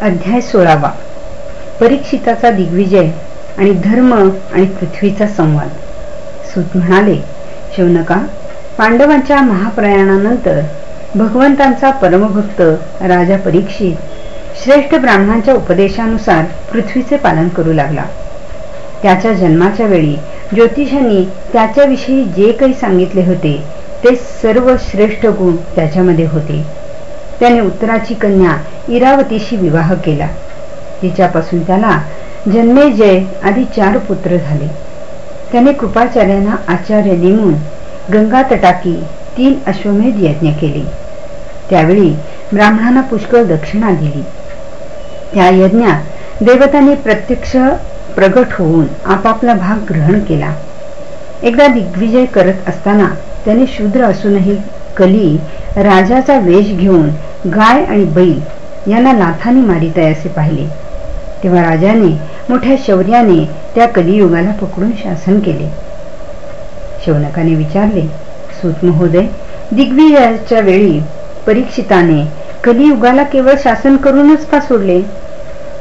अध्याय सोळावा. परीक्षिताचा दिग्विजय आणि धर्म आणि पृथ्वीचा संवाद. सूत म्हणाले शौनका पांडवांच्या महाप्रयाणानंतर भगवंतांचा परमभक्त राजा परीक्षित श्रेष्ठ ब्राह्मणांच्या उपदेशानुसार पृथ्वीचे पालन करू लागला. त्याच्या जन्माच्या वेळी ज्योतिषांनी त्याच्याविषयी जे काही सांगितले होते ते सर्व श्रेष्ठ गुण त्याच्यामध्ये होते. त्याने उत्तराची कन्या इरावतीशी विवाह केला. तिच्यापासून त्याला जन्मेजय आधी चार पुत्र झाले. त्याने कृपाचार्यांना आचार्य नेमून गंगा तटाकी तीन अश्वमेध यज्ञ केले. त्यावेळी ब्राह्मणांना पुष्कळ दक्षिणा दिली. त्या यज्ञात देवतांनी प्रत्यक्ष प्रगट होऊन आपापला भाग ग्रहण केला. एकदा दिग्विजय करत असताना त्याने शूद्र असूनही कली राजाचा वेश घेऊन गाय आणि बैल यांना लाथाने मारित आहे असे पाहिले. तेव्हा राजाने मोठ्या शौर्याने त्या कलियुगाला पकडून शासन केले. शौनकाने विचारले सूत महोदय दिग्विजयाच्या वेळी परीक्षिताने कलियुगाला केवळ शासन करूनच का सोडले?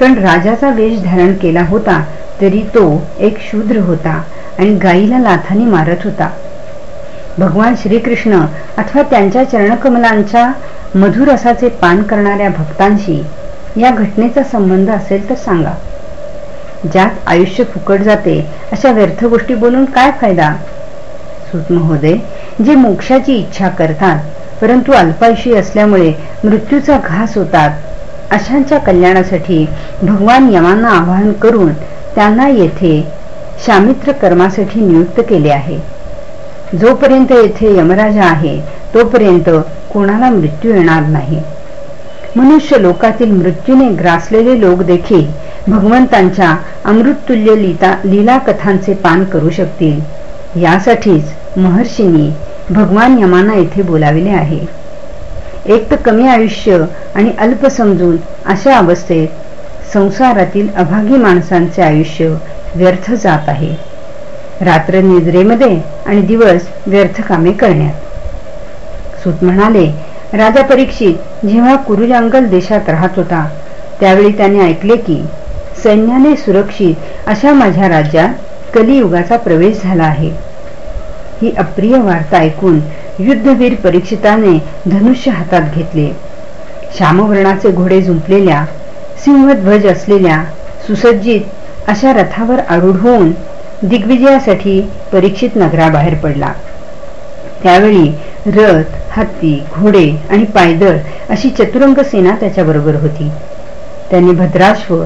कारण राजाचा वेश धारण केला होता तरी तो एक शूद्र होता आणि गाईला लाथाने मारत होता. भगवान श्रीकृष्ण अथवा त्यांच्या चरणकमलांच्या मधुरसाचे पान करणाऱ्या भक्तांशी या घटनेचा संबंध असेल तर सांगा. ज्यात आयुष्य फुकट जाते अशा व्यर्थ गोष्टी बोलून काय फायदा? सुत महोदय जे मोक्षाची इच्छा करतात परंतु अल्पायुषी असल्यामुळे मृत्यूचा घास होतात अशांच्या कल्याणासाठी भगवान यमांना आवाहन करून त्यांना येथे शामित्र कर्मासाठी नियुक्त केले आहे. जोपर्यंत येथे यमराजा आहे तोपर्यंत कोणाला मृत्यू येणार नाही. मनुष्य लोकातील मृत्यूने ग्रासलेले लोक देखील भगवंतांच्या अमृततुल्य लीला कथांचे पान करू शकतील. यासाठीच महर्षींनी भगवान यमाना येथे बोलाविले आहे. एक तर कमी आयुष्य आणि अल्प समजून अशा अवस्थेत संसारातील अभागी माणसांचे आयुष्य व्यर्थ जात आहे. रात्र निद्रेमध्ये आणि दिवस व्यर्थ कामे करण्यात. सुत म्हणाले राजा परीक्षित जेव्हा कुरुजांगल देशात राहत होता त्यावेळी त्याने ऐकले की सैन्याने सुरक्षित अशा माझ्या राज्यात कलियुगाचा प्रवेश झाला आहे ही अप्रिय वार्ता ऐकून युद्धवीर परीक्षिताने धनुष्य हातात घेतले. श्यामवर्णाचे घोडे झुंपलेल्या सिंहध्वज असलेल्या सुसज्जित अशा रथावर आरूढ होऊन दिग्विजयासाठी परीक्षित नगराबाहेर पडला. त्यावेळी रथ हत्ती घोडे आणि पायदळ अशी चतुरंग सेना त्याच्याबरोबर होती. त्यांनी भद्राश्व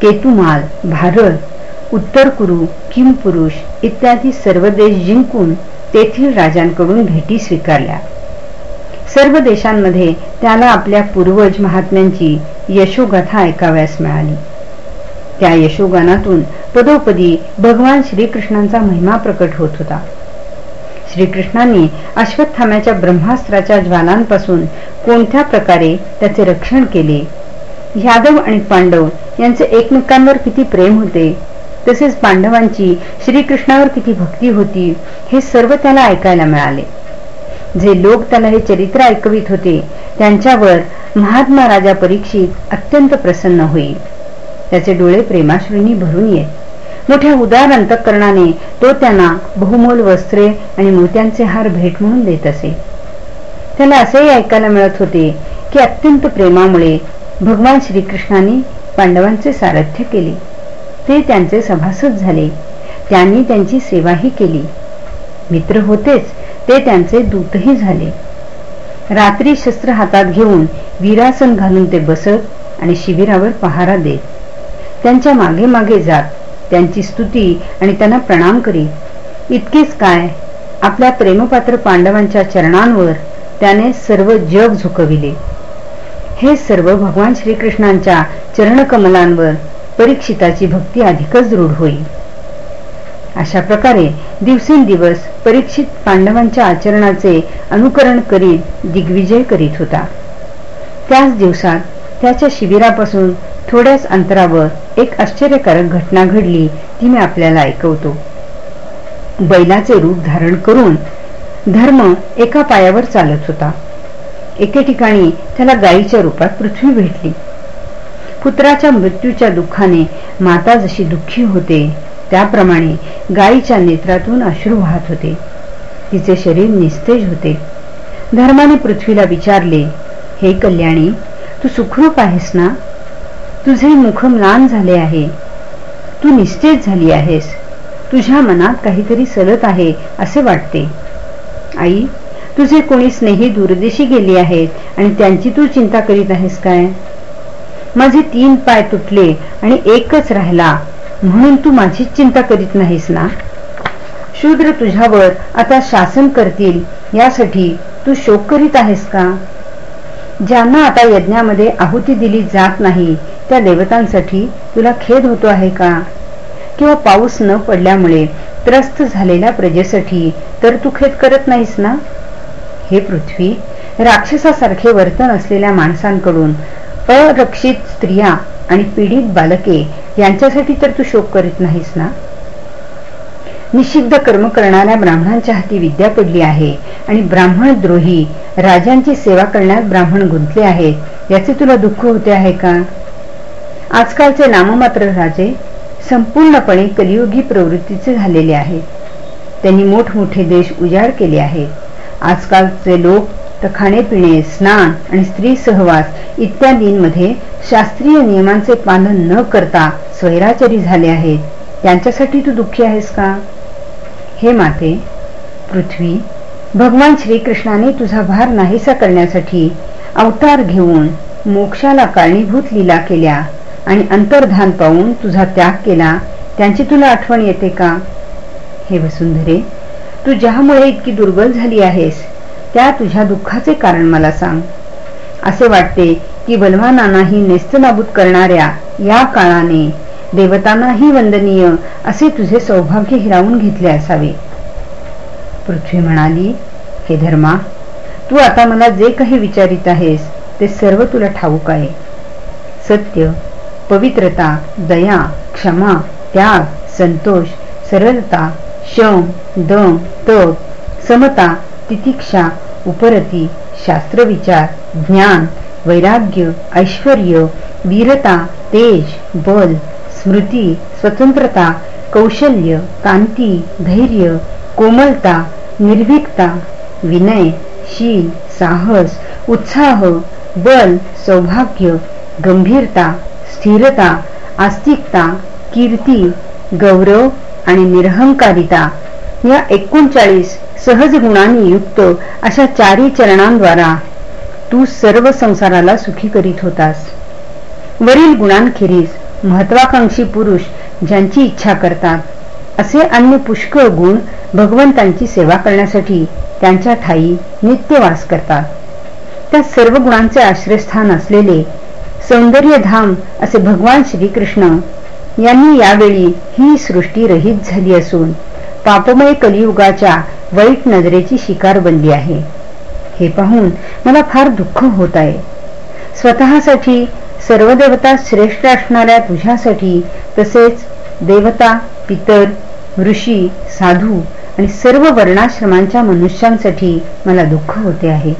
केतुमाल भारत उत्तर कुरु किमपुरुष इत्यादी सर्व देश जिंकून तेथील राजांकडून भेटी स्वीकारल्या. सर्व देशांमध्ये त्याला आपल्या पूर्वज महात्म्यांची यशोगाथा ऐकाव्यास मिळाली. त्या यशोगानातून पदोपदी भगवान श्रीकृष्णांचा महिमा प्रकट होत होता. श्रीकृष्णांनी अश्वत्थाम्याच्या ब्रह्मास्त्राच्या ज्वालांपासून कोणत्या प्रकारे त्याचे रक्षण केले? यादव आणि पांडव यांचे एकमेकांवर किती प्रेम होते? तसेच पांडवांची श्रीकृष्णावर किती भक्ती होती हे सर्व त्याला ऐकायला मिळाले. जे लोक त्याला हे चरित्र ऐकवित होते त्यांच्यावर महात्मा राजा परीक्षित अत्यंत प्रसन्न होईल. त्याचे डोळे प्रेमाश्रूंनी भरून येत. मोठ्या उदार अंतकरणाने तो त्यांना बहुमोल वस्त्रे आणि मोत्यांचे हार भेट म्हणून देत असे. त्याला असेही ऐकायला मिळत होते की अत्यंत प्रेमामुळे भगवान श्रीकृष्णाने पांडवांचे सारथ्य केले. ते त्यांचे सभासद झाले. त्यांनी त्यांची सेवाही केली. मित्र होतेच ते त्यांचे दूतही झाले. रात्री शस्त्र हातात घेऊन वीरासन घालून ते बसत आणि शिबिरावर पहारा देत. त्यांच्या मागे मागे जात त्यांची स्तुती आणि त्यांना प्रणाम करीत इतकेच काय आपल्या प्रेमपात्र पांडवांच्या चरणांवर त्याने सर्व जग झुकविले. हे सर्व भगवान श्रीकृष्णांच्या चरणकमलांवर परीक्षिताची भक्ती अधिकच दृढ होईल अशा प्रकारे दिवसेंदिवस परीक्षित पांडवांच्या आचरणाचे अनुकरण करीत दिग्विजय करीत होता. त्याच दिवसात त्याच्या शिबिरापासून थोड्याच अंतरावर एक आश्चर्यकारक घटना घडली. ती मी आपल्याला ऐकवतो. बैलाचे रूप धारण करून धर्म एका पायावर चालत होता. एके ठिकाणी त्याला गायीच्या रूपात पृथ्वी भेटली. पुत्राच्या मृत्यूच्या दुःखाने माता जशी दुःखी होते त्याप्रमाणे गायीच्या नेत्रातून अश्रू वाहत होते. तिचे शरीर निस्तेज होते. धर्माने पृथ्वीला विचारले हे कल्याणी तू सुखरूप आहेस ना? तुझे मुख म्लान झाले आहे. तू निश्चित झाली आहेस. तुझ्या मनात काहीतरी सलत आहे असे वाटते. आई तुझे कोणी स्नेही दूरदेशी गेली आहेत आणि त्यांची तू चिंता करीत आहेस काय? माझे तीन पाय तुटले आणि एकच राहिला. म्हणून तू माझीच चिंता करीत नाहीस ना? शूद्र तुझ्यावर आता शासन करतील यासाठी तू शोक करीत आहेस का? ज्यांना आता यज्ञामध्ये आहुती दिली जात नाही त्या देवतांसाठी तुला खेद होतो आहे का? किंवा पाऊस न पडल्यामुळे त्रस्त झालेल्या प्रजेसाठी तर तू खेद करत नाहीस ना? हे पृथ्वी राक्षसासारखे वर्तन असलेल्या माणसांकडून अरक्षित स्त्रिया आणि पीडित बालके यांच्यासाठी तर तू शोक करीत नाहीस ना? निषिद्ध कर्म करणाऱ्या ब्राह्मणांच्या हाती विद्या पडली आहे आणि ब्राह्मण द्रोही राजांची सेवा करण्यात ब्राह्मण गुंतले आहेत याचे तुला दुःख होते आहे का? आजकालचे नाममात्र राजे संपूर्णपणे कलियुगी प्रवृत्तीचे झालेले आहेत. त्यांनी मोठमोठे देश उजाड केले आहेत. आजकालचे लोक तर खाणेपिणे स्नान आणि स्त्री सहवास इत्यादींमध्ये शास्त्रीय नियमांचे पालन न करता स्वैराचारी झाले आहेत. त्यांच्यासाठी तू दुःखी आहेस का? हे माते पृथ्वी भगवान श्रीकृष्णाने तुझा भार नाहीसा करण्यासाठी अवतार घेऊन मोक्षाला कारणीभूत लीला केल्या. आणि अंतर्धान पाहून तुझा त्याग केला त्यांची तुला आठवण येते का? हे वसुंधरे तू ज्यामुळे इतकी दुर्बल झाली आहेस त्या तुझ्या दुःखाचे कारण मला सांग. असे वाटते की बलवानांनाही नेस्तनाबूत करणाऱ्या या काळाने देवतांनाही वंदनीय असे तुझे सौभाग्य हिरावून घेतले असावे. पृथ्वी म्हणाली हे धर्मा तू आता मला जे काही विचारित आहेस ते सर्व तुला ठाऊक आहे. सत्य पवित्रता दया क्षमा त्याग संतोष सरलता शम दम तप समता तितिक्षा उपरती शास्त्रविचार ज्ञान वैराग्य ऐश्वर वीरता तेज बल स्मृती स्वतंत्रता कौशल्य कांती धैर्य कोमलता निर्भीकता विनय शील साहस उत्साह बल सौभाग्य गंभीरता स्थिरता आस्तिकता कीर्ती गौरव आणि निरहंकारिता या एकोणचाळीस सहज गुणांनी युक्त अशा चारी चरणांद्वारा तू सर्व संसाराला सुखी करीत होतास. वरील गुणांखेरीज महत्वाकांक्षी पुरुष ज्यांची इच्छा करतात असे अन्य पुष्कळ गुण भगवंतांची सेवा करण्यासाठी त्यांच्या ठाई नित्यवास करतात. त्या सर्व गुणांचे आश्रयस्थान असलेले सौंदर्यधाम असे भगवान श्रीकृष्ण यांनी यावेळी ही सृष्टी रहित झाली असून पापमय कलियुगाच्या वाईट नजरेची शिकार बनली आहे. हे पाहून मला फार दुःख होत आहे. स्वतःसाठी सर्व देवता श्रेष्ठ असणाऱ्या तुझ्यासाठी तसेच देवता पितर ऋषी साधू आणि सर्व वर्णाश्रमांच्या मनुष्यांसाठी मला दुःख होते आहे.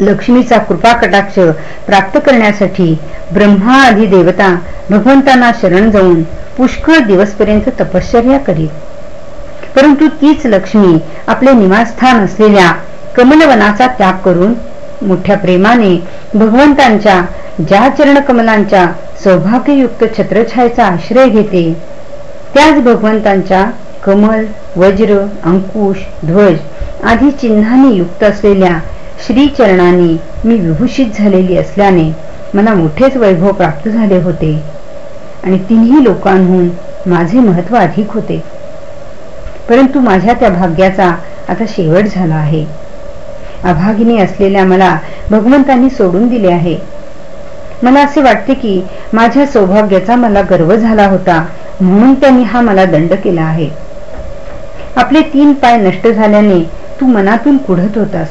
लक्ष्मीचा कृपा कटाक्ष प्राप्त करण्यासाठी ब्रह्मा आधी देवता भगवंतांना शरण जाऊन पुष्कळ दिवसपर्यंत तपश्चर्या करीत. परंतु तीच लक्ष्मी आपले निवासस्थान असलेल्या कमलवनाचा त्याग करून मोठ्या प्रेमाने भगवंतांच्या ज्या चरणकमलांच्या सौभाग्ययुक्त छत्रछायेचा आश्रय घेते त्याच भगवंतांच्या कमल वज्र अंकुश ध्वज आदी चिन्हांनी युक्त असलेल्या श्रीचरणांनी मी विभूषित झालेली असल्याने मला मोठेच वैभव प्राप्त झाले होते. आणि तिन्ही लोकांहून माझे महत्त्व अधिक होते. परंतु माझ्या त्या भाग्याचा आता शेवट झाला आहे. अभागिनी असलेल्या मला भगवंतांनी सोडून दिले आहे. मला असे वाटते की माझ्या सौभाग्याचा मला गर्व झाला होता म्हणून त्यांनी हा मला दंड केला आहे. आपले तीन पाय नष्ट झाल्याने तू मनातून कुढत होतास.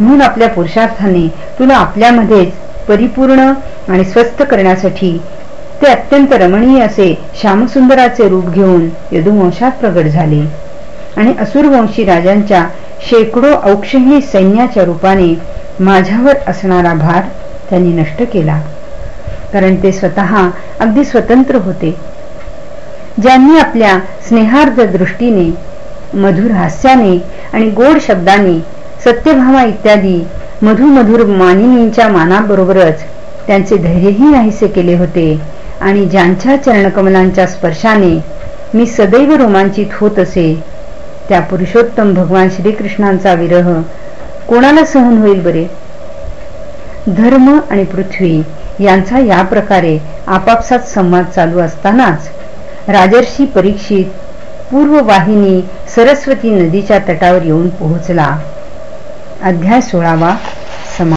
म्हणून आपल्या पुरुषार्थाने तुला आपल्यामध्येच परिपूर्ण आणि स्वस्थ करण्यासाठी ते अत्यंत रमणीय असे श्यामसुंदराचे रूप घेऊन यदुवंशात प्रगट झाले. आणि असुरवंशी राजांच्या शेकडो औक्षही सैन्याच्या रूपाने माझ्यावर असणारा भार त्यांनी नष्ट केला. कारण ते स्वतः अगदी स्वतंत्र होते. ज्यांनी आपल्या स्नेहार्ध दृष्टीने मधुर हास्याने आणि गोड शब्दाने सत्यभामा इत्यादी मधुमधुर मानिनींच्या मानाबरोबरच त्यांचे धैर्यही नाहीसे केले होते. आणि ज्यांच्या चरणकमलांच्या स्पर्शाने मी सदैव रोमांचित होत असे त्या पुरुषोत्तम भगवान श्रीकृष्णांचा विरह कोणाला सहन होईल बरे? धर्म आणि पृथ्वी यांचा या प्रकारे आपापसात संवाद चालू असतानाच राजर्षी परीक्षित पूर्ववाहिनी सरस्वती नदीच्या तटावर येऊन पोहोचला. अध्याय सोळावा.